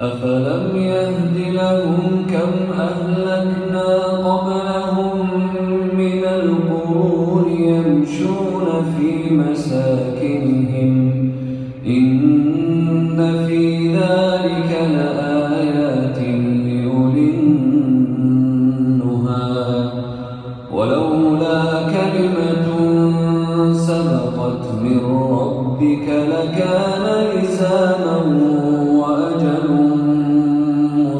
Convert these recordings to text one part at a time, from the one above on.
أفلم يهد لهم كم أهلكنا قبلهم من القرون يمشون في مساكنهم إن في ذلك لآيات لأولي النهى ولولا كلمة سبقت من ربك لكان لزاما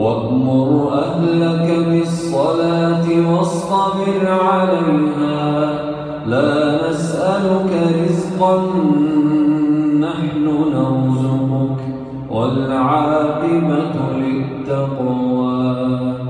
وَأْمُرْ أَهْلَكَ بِالصَّلَاةِ وَاصْطَبِرْ عَلَيْهَا. لَا نَسْأَلُكَ رِزْقًا نَحْنُ نَرْزُقُكَ وَالْعَاقِبَةُ لِلتَّقْوَى.